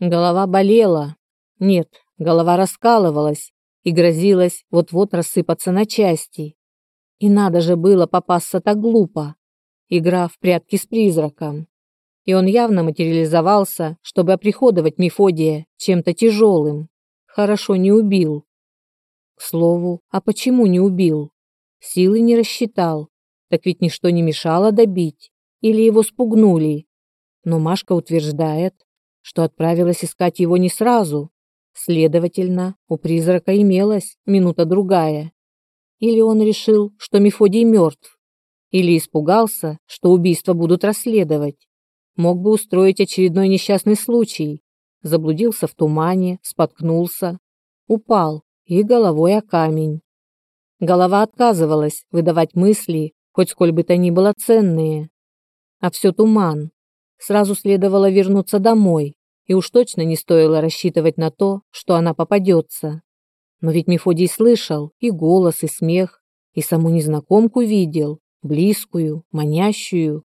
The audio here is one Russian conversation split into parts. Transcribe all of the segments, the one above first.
Голова болела. Нет, голова раскалывалась и грозилась вот-вот рассыпаться на части. И надо же было попасться так глупо. Игра в прятки с призраком. И он явно материализовался, чтобы оприходовать Мефодия чем-то тяжелым. Хорошо не убил. К слову, а почему не убил? Силы не рассчитал. Так ведь ничто не мешало добить. Или его спугнули. Но Машка утверждает, что отправилась искать его не сразу. Следовательно, у призрака имелась минута-другая. Или он решил, что Мефодий мертв, или испугался, что убийства будут расследовать. Мог бы устроить очередной несчастный случай. Заблудился в тумане, споткнулся, упал и головой о камень. Голова отказывалась выдавать мысли, хоть сколь бы то ни было ценные. А все туман. Сразу следовало вернуться домой, и уж точно не стоило рассчитывать на то, что она попадется. Но ведь Мефодий слышал и голос, и смех, и саму незнакомку видел, близкую, манящую.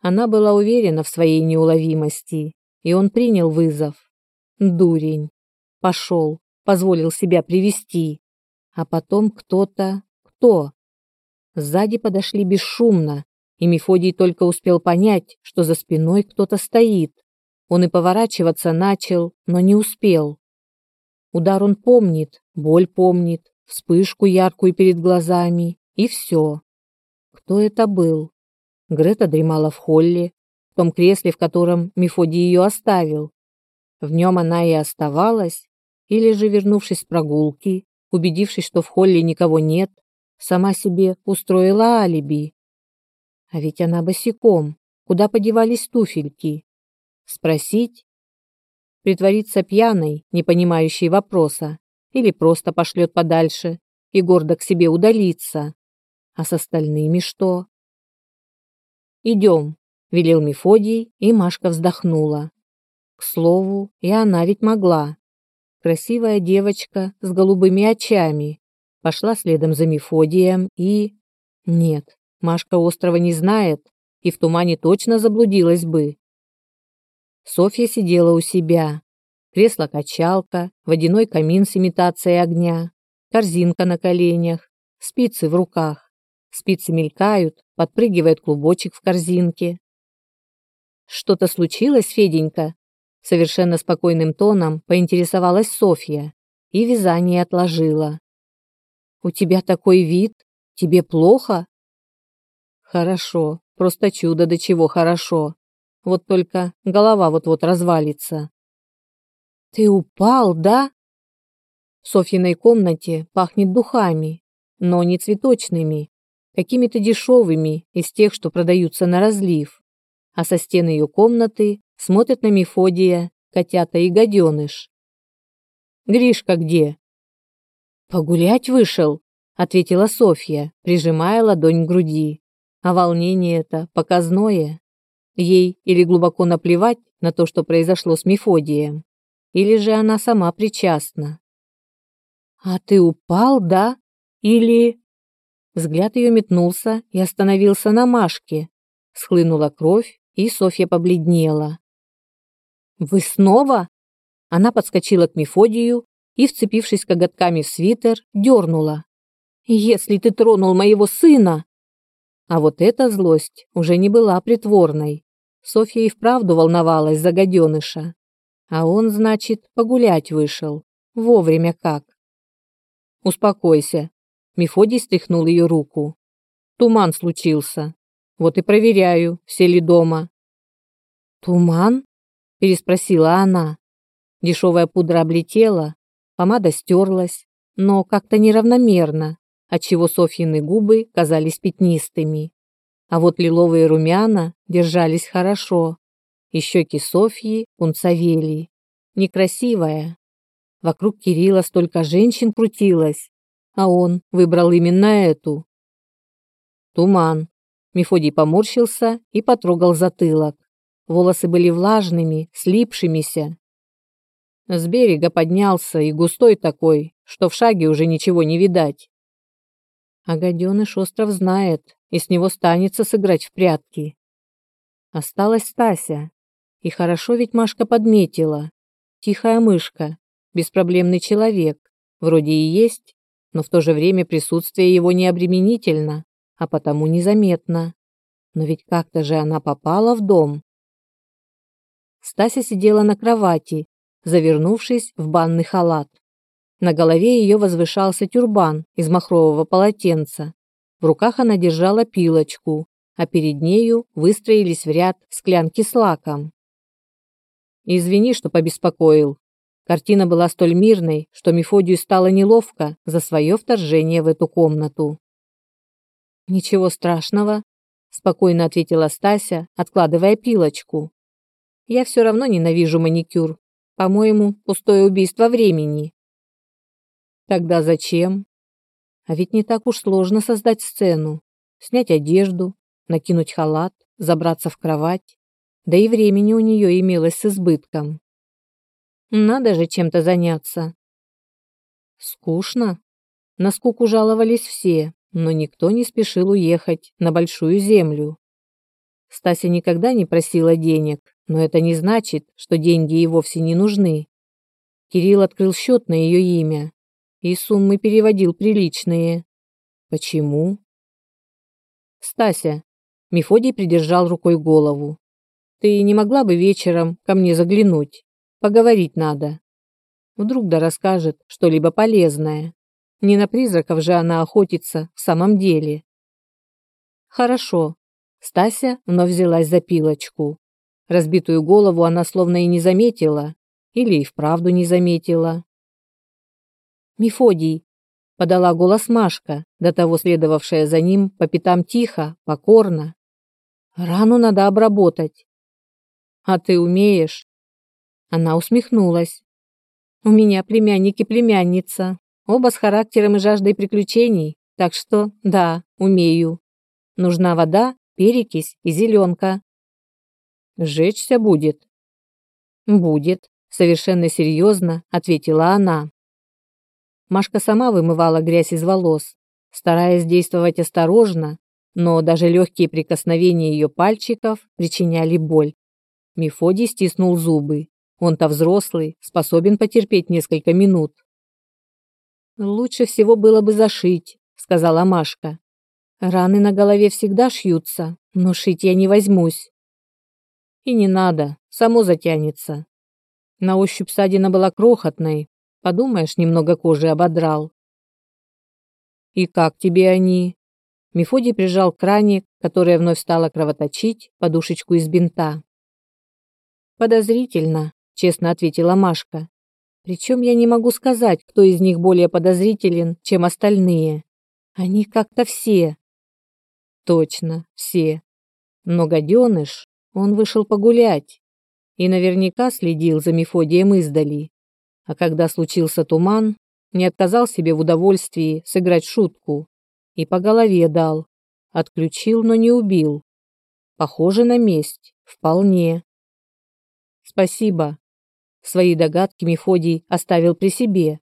Она была уверена в своей неуловимости, и он принял вызов. Дурень. Пошел, позволил себя привести. А потом кто-то... Кто? Сзади подошли бесшумно, и Мефодий только успел понять, что за спиной кто-то стоит. Он и поворачиваться начал, но не успел. Удар он помнит, боль помнит, вспышку яркую перед глазами, и все. Кто это был? Грета дремала в холле, в том кресле, в котором Мефодий ее оставил. В нем она и оставалась, или же, вернувшись с прогулки, убедившись, что в холле никого нет, сама себе устроила алиби. А ведь она босиком, куда подевались туфельки? Спросить? Притвориться пьяной, не понимающей вопроса, или просто пошлет подальше и гордо к себе удалиться. А с остальными что? «Идем», — велел Мефодий, и Машка вздохнула. К слову, и она ведь могла. Красивая девочка с голубыми очами. Пошла следом за Мефодием и... Нет, Машка острова не знает, и в тумане точно заблудилась бы. Софья сидела у себя. Кресло-качалка, водяной камин с имитацией огня, корзинка на коленях, спицы в руках. Спицы мелькают, подпрыгивает клубочек в корзинке. «Что-то случилось, Феденька?» Совершенно спокойным тоном поинтересовалась Софья и вязание отложила. «У тебя такой вид? Тебе плохо?» «Хорошо, просто чудо до чего хорошо. Вот только голова вот-вот развалится. Ты упал, да? В Софьиной комнате пахнет духами, но не цветочными, какими-то дешевыми из тех, что продаются на разлив. А со стены ее комнаты смотрят на Мефодия, котята и гаденыш. «Гришка где?» «Погулять вышел», — ответила Софья, прижимая ладонь к груди. А волнение это показное. Ей или глубоко наплевать на то, что произошло с Мефодием, или же она сама причастна. «А ты упал, да? Или...» Взгляд ее метнулся и остановился на Машке. Схлынула кровь, и Софья побледнела. «Вы снова?» Она подскочила к Мефодию и, вцепившись коготками в свитер, дернула. «Если ты тронул моего сына!» А вот эта злость уже не была притворной. Софья и вправду волновалась за гаденыша. А он, значит, погулять вышел. Вовремя как. «Успокойся». Мефодий стряхнул ее руку. «Туман случился. Вот и проверяю, все ли дома». «Туман?» – переспросила она. Дешевая пудра облетела, помада стерлась, но как-то неравномерно, отчего Софьины губы казались пятнистыми. А вот лиловые румяна держались хорошо. И щеки Софьи пунцовели. Некрасивая. Вокруг Кирилла столько женщин крутилось, а он выбрал именно эту. Туман. Мефодий поморщился и потрогал затылок. Волосы были влажными, слипшимися. С берега поднялся и густой такой, что в шаге уже ничего не видать. А гаденыш остров знает, и с него станется сыграть в прятки. Осталась Стася. И хорошо ведь Машка подметила. тихая мышка, беспроблемный человек, вроде и есть, но в то же время присутствие его не обременительно, а потому незаметно. Но ведь как-то же она попала в дом. Стася сидела на кровати, завернувшись в банный халат. На голове ее возвышался тюрбан из махрового полотенца. В руках она держала пилочку, а перед нею выстроились в ряд склянки с лаком. «Извини, что побеспокоил». Картина была столь мирной, что Мефодию стало неловко за свое вторжение в эту комнату. «Ничего страшного», – спокойно ответила Стася, откладывая пилочку. «Я все равно ненавижу маникюр. По-моему, пустое убийство времени». «Тогда зачем?» А ведь не так уж сложно создать сцену. Снять одежду, накинуть халат, забраться в кровать. Да и времени у нее имелось с избытком. Надо же чем-то заняться. Скучно. На скуку жаловались все, но никто не спешил уехать на большую землю. Стася никогда не просила денег, но это не значит, что деньги ей вовсе не нужны. Кирилл открыл счет на ее имя, и суммы переводил приличные. Почему? Стася, Мефодий придержал рукой голову. Ты не могла бы вечером ко мне заглянуть? Поговорить надо. Вдруг да расскажет что-либо полезное. Не на призраков же она охотится в самом деле. Хорошо. Стася вновь взялась за пилочку. Разбитую голову она словно и не заметила, или и вправду не заметила. Мефодий, подала голос Машка, до того следовавшая за ним по пятам тихо, покорно. Рану надо обработать. А ты умеешь? Она усмехнулась. У меня племянник и племянница, оба с характером и жаждой приключений, так что да, умею. Нужна вода, перекись и зеленка. Жечься будет? Будет, совершенно серьезно ответила она. Машка сама вымывала грязь из волос, стараясь действовать осторожно, но даже легкие прикосновения ее пальчиков причиняли боль. Мефодий стиснул зубы. Он-то взрослый, способен потерпеть несколько минут. «Лучше всего было бы зашить», — сказала Машка. «Раны на голове всегда шьются, но шить я не возьмусь». «И не надо, само затянется». На ощупь ссадина была крохотной, Подумаешь, немного кожи ободрал. И как тебе они? Мефодий прижал краник, которая вновь стала кровоточить, подушечку из бинта. Подозрительно, честно ответила Машка. Причем я не могу сказать, кто из них более подозрителен, чем остальные. Они как-то все. Точно, все. Но гаденыш, он вышел погулять и наверняка следил за Мефодием издали. А когда случился туман, не отказал себе в удовольствии сыграть шутку и по голове дал. Отключил, но не убил. Похоже на месть, вполне. Спасибо. Свои догадки Мефодий оставил при себе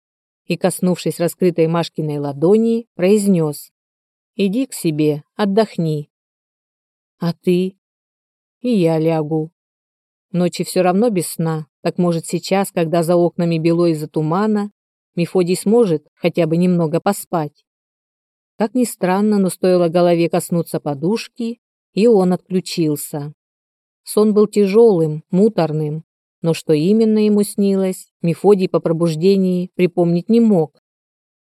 и, коснувшись раскрытой Машкиной ладони, произнес. «Иди к себе, отдохни». «А ты?» «И я лягу. Ночи все равно без сна, так может сейчас, когда за окнами бело из-за тумана, Мефодий сможет хотя бы немного поспать. Как ни странно, но стоило голове коснуться подушки, и он отключился. Сон был тяжелым, муторным, но что именно ему снилось, Мефодий по пробуждении припомнить не мог.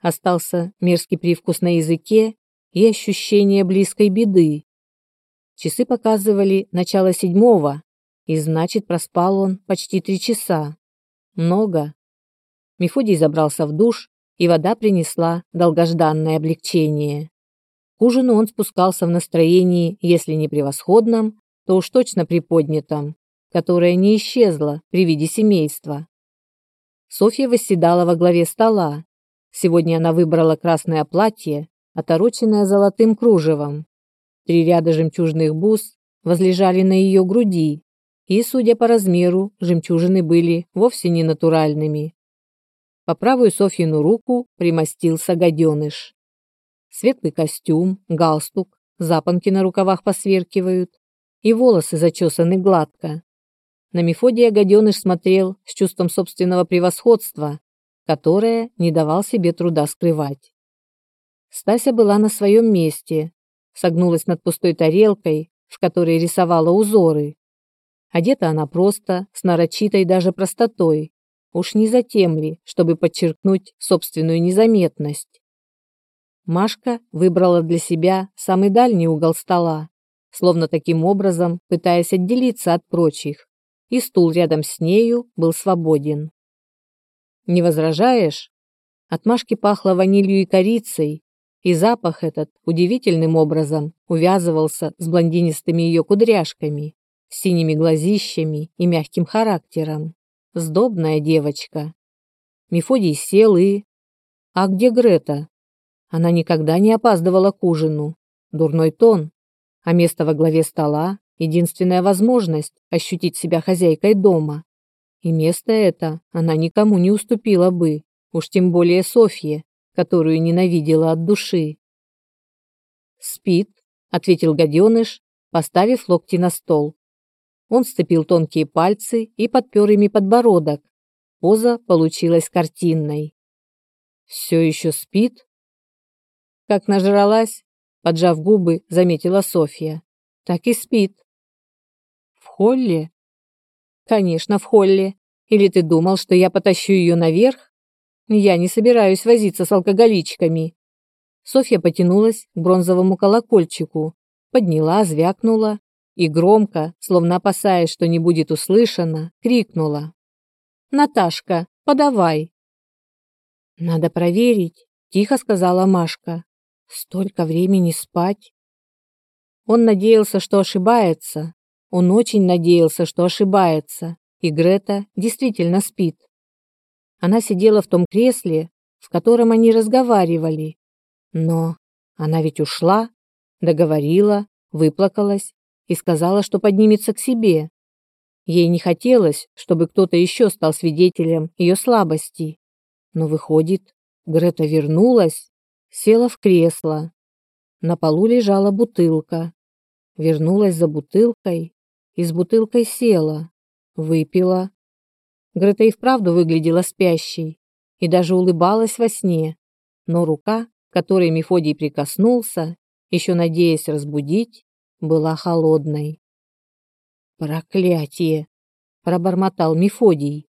Остался мерзкий привкус на языке и ощущение близкой беды. Часы показывали начало седьмого, и значит, проспал он почти три часа. Много. Мефодий забрался в душ, и вода принесла долгожданное облегчение. К ужину он спускался в настроении, если не превосходном, то уж точно приподнятом, которое не исчезло при виде семейства. Софья восседала во главе стола. Сегодня она выбрала красное платье, отороченное золотым кружевом. Три ряда жемчужных бус возлежали на ее груди, и, судя по размеру, жемчужины были вовсе не натуральными. По правую Софьину руку примостился гаденыш. Светлый костюм, галстук, запонки на рукавах посверкивают, и волосы зачесаны гладко. На Мефодия гаденыш смотрел с чувством собственного превосходства, которое не давал себе труда скрывать. Стася была на своем месте, согнулась над пустой тарелкой, в которой рисовала узоры. Одета она просто, с нарочитой даже простотой, уж не затем ли, чтобы подчеркнуть собственную незаметность. Машка выбрала для себя самый дальний угол стола, словно таким образом пытаясь отделиться от прочих, и стул рядом с нею был свободен. «Не возражаешь?» От Машки пахло ванилью и корицей, и запах этот удивительным образом увязывался с блондинистыми ее кудряшками, синими глазищами и мягким характером. Сдобная девочка. Мефодий сел и... А где Грета? Она никогда не опаздывала к ужину. Дурной тон. А место во главе стола — единственная возможность ощутить себя хозяйкой дома. И место это она никому не уступила бы, уж тем более Софье, которую ненавидела от души. «Спит», — ответил гаденыш, поставив локти на стол. Он сцепил тонкие пальцы и подпер ими подбородок. Поза получилась картинной. «Все еще спит?» Как нажралась, поджав губы, заметила Софья. Так и спит. В холле? Конечно, в холле. Или ты думал, что я потащу ее наверх? Я не собираюсь возиться с алкоголичками. Софья потянулась к бронзовому колокольчику, подняла, звякнула и громко, словно опасаясь, что не будет услышано, крикнула. «Наташка, подавай!» «Надо проверить», — тихо сказала Машка. «Столько времени спать!» Он надеялся, что ошибается. Он очень надеялся, что ошибается, и Грета действительно спит. Она сидела в том кресле, в котором они разговаривали. Но она ведь ушла, договорила, выплакалась и сказала, что поднимется к себе. Ей не хотелось, чтобы кто-то еще стал свидетелем ее слабости. Но выходит, Грета вернулась, села в кресло. На полу лежала бутылка. Вернулась за бутылкой и с бутылкой села, выпила, Грета и вправду выглядела спящей и даже улыбалась во сне, но рука, которой Мефодий прикоснулся, еще надеясь разбудить, была холодной. «Проклятие!» – пробормотал Мефодий.